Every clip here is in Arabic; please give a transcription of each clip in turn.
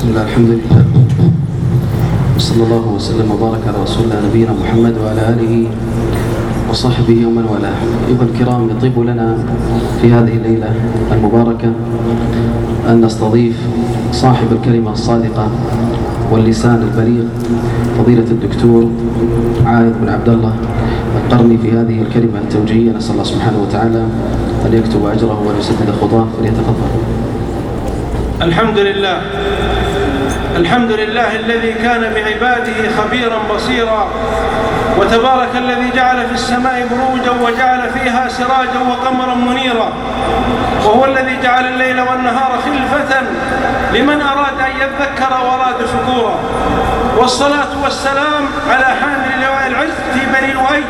بسم الله الحمد لله. وصلى الله وسلم وبارك على رسول الله نبينا محمد وعلى آله وصحبه ومن والاه. أيها الكرام يطيب لنا في هذه الليلة المباركة أن نستضيف صاحب الكلمة الصادقة واللسان البليغ فضيلة الدكتور عايض بن عبد الله القرني في هذه الكلمة التوجيهية. نسأل الله سبحانه وتعالى أن يكتب أجره وأن يسدد خطاه فليتفضل الحمد لله. الحمد لله الذي كان بعباده خبيرا بصيرا وتبارك الذي جعل في السماء بروجا وجعل فيها سراجا وقمرا منيرا وهو الذي جعل الليل والنهار خلفة لمن أراد أن يذكر وأراد شكورا. والصلاة والسلام على حامل لواء العز في بني لؤي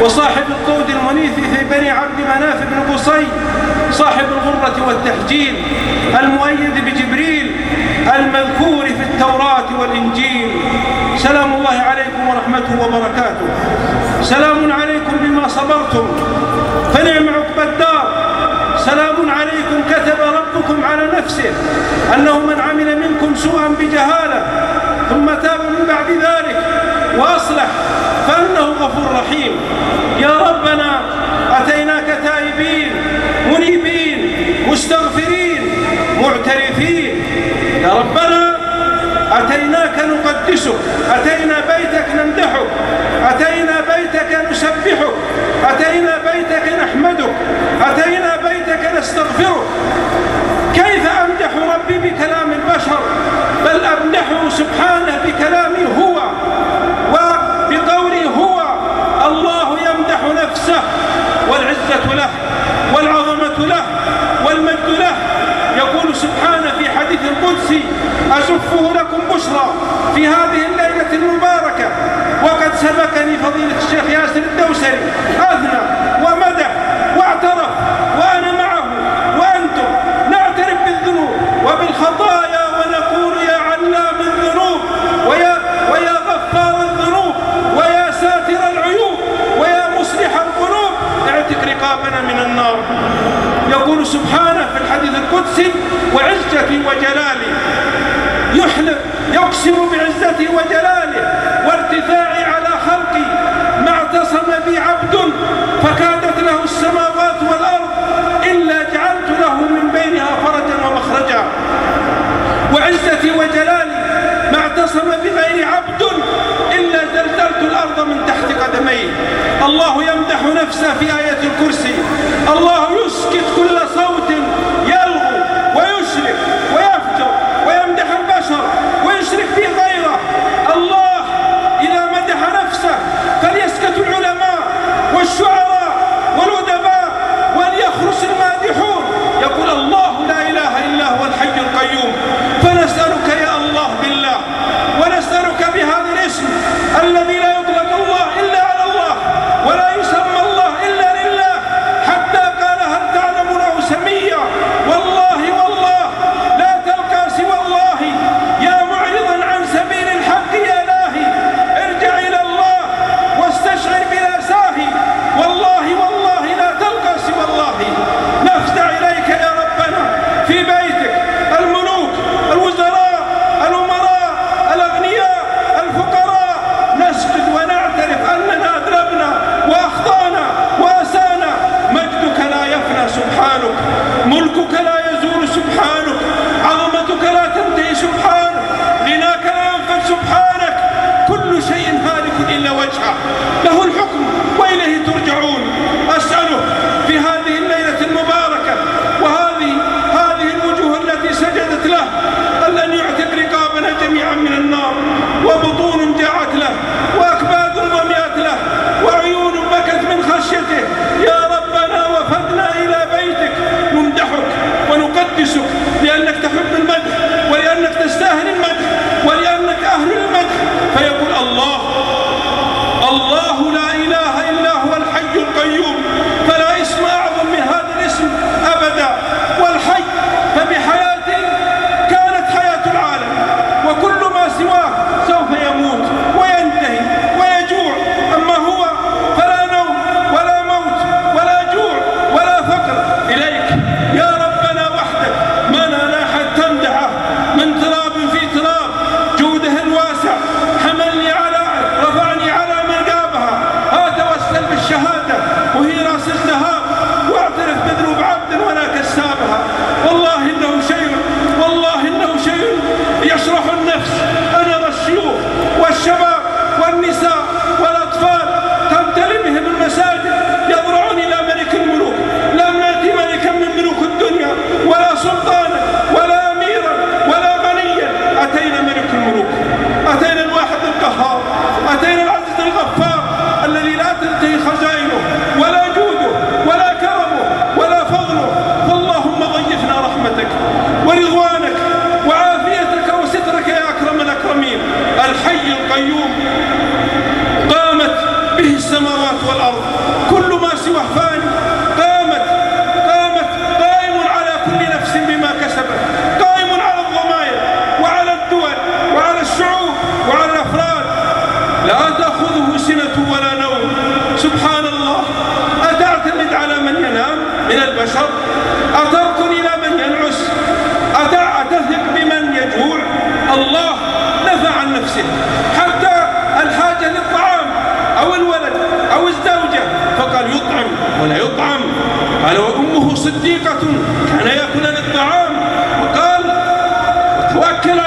وصاحب الطود المنيث في بني عبد مناف بن قصي صاحب الغرة والتحجيل المؤيد بجبريل المذكور في التوراة والإنجيل. سلام الله عليكم ورحمته وبركاته. سلام عليكم بما صبرتم. فنعم عقبى الدار. سلام عليكم كتب ربكم على نفسه أنه من عمل منكم سوءا بجهالة ثم تاب من بعد ذلك وأصلح فأنه غفور رحيم. يا ربنا أتيناك تائبين منيبين مستغفرين معترفين يا ربنا أتيناك نقدسك أتينا بيتك نمدحك أتينا وبطون جعت له وأكباد ضميت له وعيون بكت من خشيته. يا ربنا وفدنا إلى بيتك نمدحك ونقدسك لأنك تحب المدح ولأنك تستاهل المدح ولأنك أهل المدح. فيقول الله الله به السماوات والأرض. كل ما سوى أحفاد ولا يطعم. قال وأمه صديقة كان يأكلان الطعام. وقال وتوكل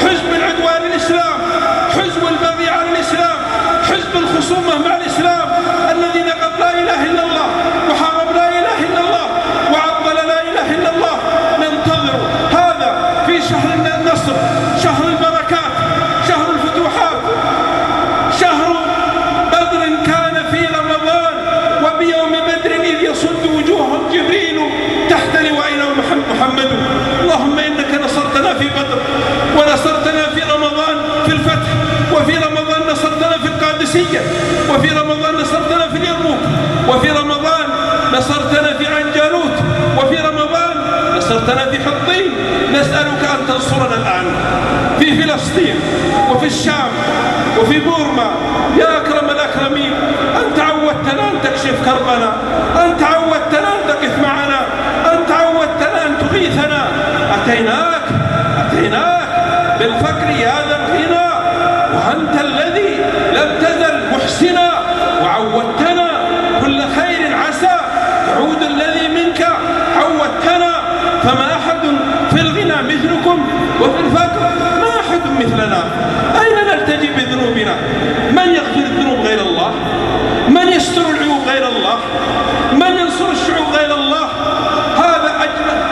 حزب العدوان الإسلام حزب الخصومة مع الإسلام. في القادسية وفي رمضان نصرتنا في اليرموك وفي رمضان نصرتنا في عنجالوت وفي رمضان نصرتنا في حطين. نسألك أن تنصرنا الآن. في فلسطين وفي الشام وفي بورما. يا أكرم الأكرمين أنت عودتنا أن تكشف كربنا. أنت عودتنا أن تقف معنا. أنت عودتنا أن تغيثنا. أتيناك أتيناك بالفقر يا ذا الغنى وأنت الذي لم تزل محسنا وعودتنا كل خير عسى يعود الذي منك عودتنا فما أحد في الغنى مثلكم وفي الفقر ما أحد مثلنا أين نلتجي بذنوبنا من يغفر الذنوب غير الله؟ من يستر العيوب غير الله؟ من ينصر الشعوب غير الله؟ هذا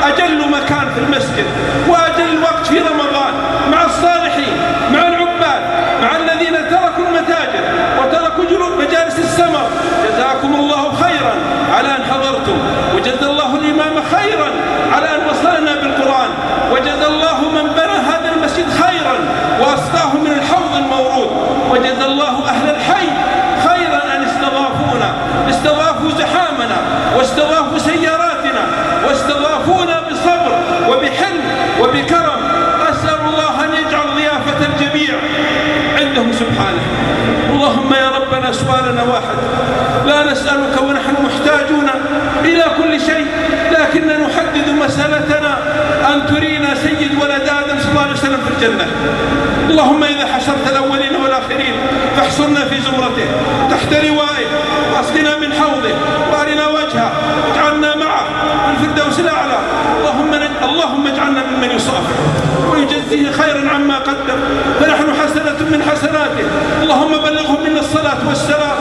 أجل مكان في المسجد وأجل وقت في رمضان مع الصالحين مع العباد مع الذين تركوا المتاجر وتركوا جلود مجالس السمر جزاكم الله خيرا على أن حضرتم وجزا الله الإمام خيرا على أن وصلنا بالقرآن وجزا الله من بنى هذا المسجد خيرا وأسقاه من الحوض المورود وجزا الله أهل الحي خيرا أن استضافونا استضافوا زحامنا واستضافوا سياراتنا واستضافونا بصبر وبحلم وبكرم. أسأل الله أن يجعل ضيافة الجميع عنده سبحانه. اللهم يا ربنا سؤالنا واحد. لا نسألك ونحن محتاجون إلى كل شيء لكننا نحدد مسألتنا أن ترينا سيد ولد آدم صلى الله عليه وسلم في الجنة. اللهم إذا حشرت الأولين والآخرين فاحشرنا في زمرته تحت لوائه. واسقنا من حوضه وارنا وجهه واجعلنا معه في الفردوس الأعلى. اللهم اللهم اجعلنا ممن يصافح ويجزيه خيرا عما قدم. فنحن حسنة من حسناته. اللهم بلغه منا الصلاة والسلام.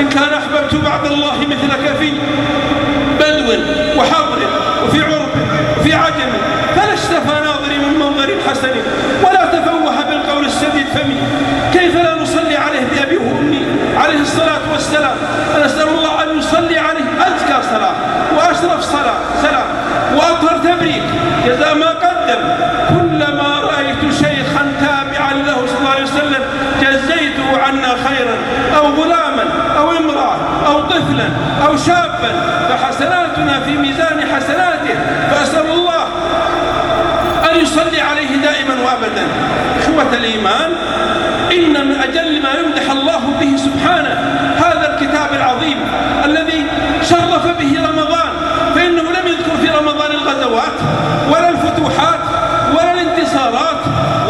إن كان أحببت بعد الله مثلك في وحضر وفي عرب وفي عجم فلا اشتفى ناظري من منظر حسن. ولا تفوه بالقول السديد فمي. كيف لا نصلي عليه بأبي وأمي؟ عليه الصلاة والسلام. نسأل الله أن يصلي عليه أزكى صلاة وأشرف صلاة سلام وأطهر تبريك جزاء ما قدم كلما رأيت شيخا تابعا له صلى الله عليه وسلم جزيته عنا خيرا أو غلاما أو امرأة أو طفلا أو شابا فحسناتنا في ميزان حسناته فأسأل الله أن يصلي عليه دائما وأبدا إخوة الإيمان يمدح الله به سبحانه هذا الكتاب العظيم الذي شرف به رمضان فإنه لم يذكر في رمضان الغزوات ولا الفتوحات ولا الانتصارات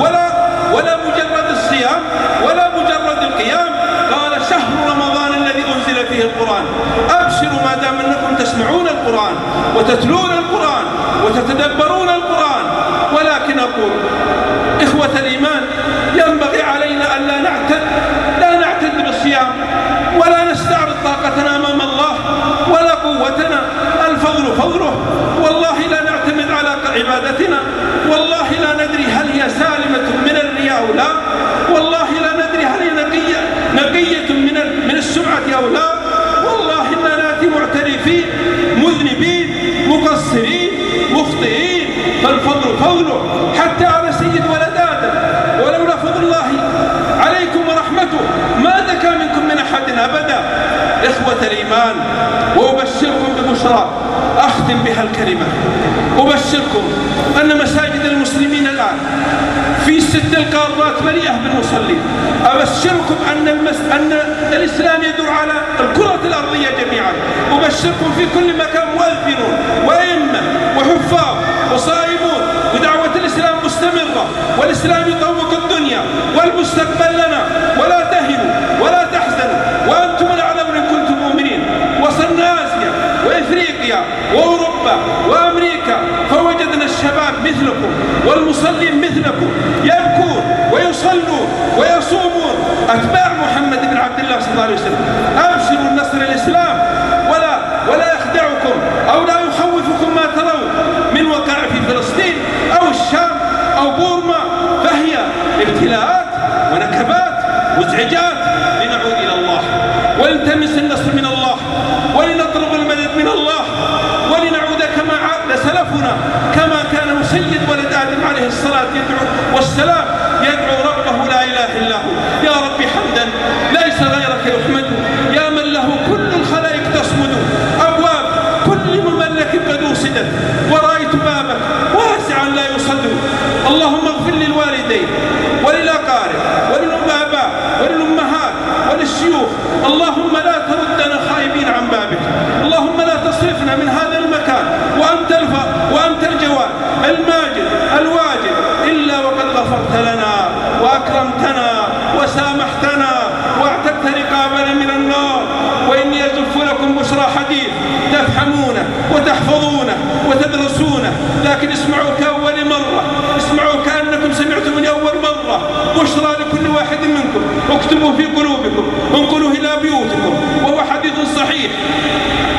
ولا ولا مجرد الصيام ولا مجرد القيام. قال شهر رمضان الذي أنزل فيه القرآن. أبشروا ما دام أنكم تسمعون القرآن وتتلون القرآن وتتدبرون القرآن. ولكن أقول إخوة الإيمان ينبغي علينا أن لا نعتد لا نعتد بالصيام ولا نستعرض طاقتنا أمام الله ولا قوتنا. الفضل فضله. والله لا نعتمد على عبادتنا. والله لا ندري هل هي سالمة من الرياء أو لا. والله لا ندري هل هي نقية, نقية من من السمعة أو لا. والله إنا نأتي معترفين مذنبين مقصرين مخطئين. فالفضل فضله. حتى على سيد ولد آدم. ولولا فضل الله عليكم ورحمته ما ذكى منكم من أحد أبدا. إخوة الإيمان وأبشركم ببشرى. أختم بها الكلمة. أبشركم أن مساجد المسلمين الآن في ست القارات مليئة بالمصلين. أبشركم أن, المس... أن الإسلام يدور على الكرة الأرضية جميعا. أبشركم في كل مكان. مؤذنون وأئمة وحفاظ وصائمون. ودعوة الإسلام مستمرة. والإسلام يطوق وأوروبا وأمريكا فوجدنا الشباب مثلكم والمصلين مثلكم يبكون ويصلون ويصومون. أتباع محمد بن عبد الله صلى الله عليه وسلم. أبشروا النصر الإسلام. ولا ولا يخدعكم أو لا يخوفكم ما ترون من وقائع في فلسطين أو الشام أو بورما. فهي ابتلاءات ونكبات مزعجات لنعود إلى الله. ولنلتمس النصر من الله. ولنطلب المدد من الله ولنعود كما عاد سلفنا كما كان سيد ولد آدم عليه الصلاة يدعو والسلام. يدعو ربه لا إله إلا هو. يا رب حمدا. ليس غيرك يحمد. يا من له كل الخلائق تصمد. أبواب كل مملك قد أوسدت ورأيت بابك واسعا لا يصد. اللهم اغفر للوالدين وللأقارب وللآباء وللأمهات وللشيوخ اللهم لا تردنا خائبين عن بابك اللهم لا تصرفنا من هذا المكان وأنت الف... وأنت الجواد الماجد الواجد إلا وقد غفرت لنا وأكرمتنا وسامحتنا واعتقت رقابنا من النار وإني أزف لكم بشرى حديث تفهمونه وتحفظونه وتدرسونه لكن اسمعوا كأول مرة. اسمعوا كأنكم سمعتم من أول مرة. بشرى لكل واحد منكم. اكتبوا في قلوبكم. انقلوا إلى بيوتكم. وهو حديث صحيح.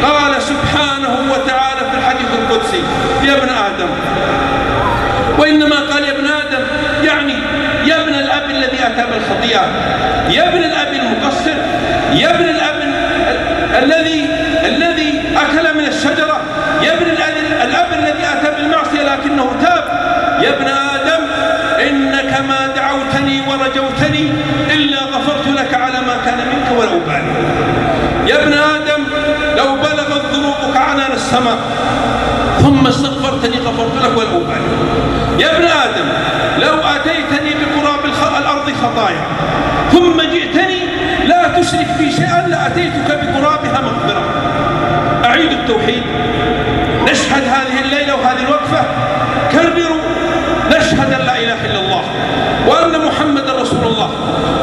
قال سبحانه وتعالى في الحديث القدسي يا ابن آدم. وإنما قال يا ابن آدم يعني يا ابن الأب الذي أتى بالخطيئة. يا ابن الأب المقصر. يا ابن الأب الذي الذي أكل من الشجرة. يا ابن الأب الذي أتى بالمعصية لكنه تاب. يا ابن آدم إنك ما دعوتني ورجوتني إلا غفرت لك على ما كان منك ولو بالي. يا ابن آدم لو بلغت ذنوبك عنان السماء ثم استغفرتني غفرت لك ولو بالي. يا ابن آدم لو أتيتني بقراب الأرض خطايا ثم جئتني لا تشرك بي شيئا لأتيتك بقرابها مغفرة أعيد التوحيد. نشهد هذه الليلة وهذه الوقفة. كرروا. نشهد أن لا إله إلا الله وأن محمد رسول الله.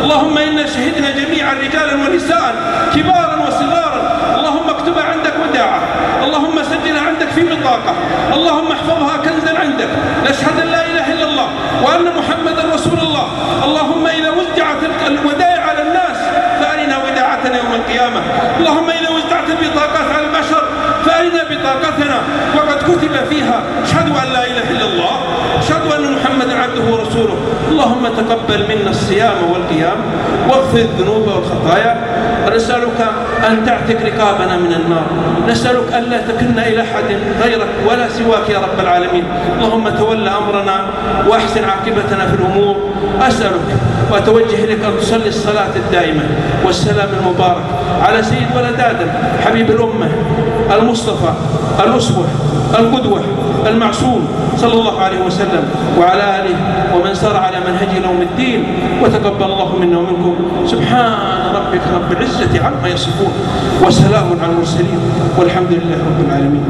اللهم إنا شهدنا جميعا رجالا ونساء كبارا وصغارا. اللهم اكتبها عندك وداعة. اللهم سجلها عندك في بطاقة اللهم احفظها كنزا عندك. نشهد أن لا إله إلا الله وأن محمد رسول الله. اللهم إذا وزعت الودائع على الناس فأرنا وداعتنا يوم القيامة. اللهم إذا وزعت البطاقات على البشر فأين بطاقتنا وقد كتب فيها أشهد أن لا إله إلا الله. اشهد أن محمدا عبده ورسوله. اللهم تقبل منا الصيام والقيام واغفر الذنوب والخطايا. نسألك أن تعتق رقابنا من النار. نسألك أن لا تكلنا إلى أحد غيرك ولا سواك يا رب العالمين. اللهم تول أمرنا وأحسن عاقبتنا في الأمور. أسألك وأتوجه إليك أن تصلي الصلاة الدائمة. والسلام المبارك على سيد ولد آدم حبيب الأمة المصطفى الأسوة القدوة المعصوم. صلى الله عليه وسلم. وعلى آله ومن سار على منهج يوم الدين وتقبل الله منا ومنكم. سبحان ربك رب العزة عما يصفون وسلام على المرسلين والحمد لله رب العالمين.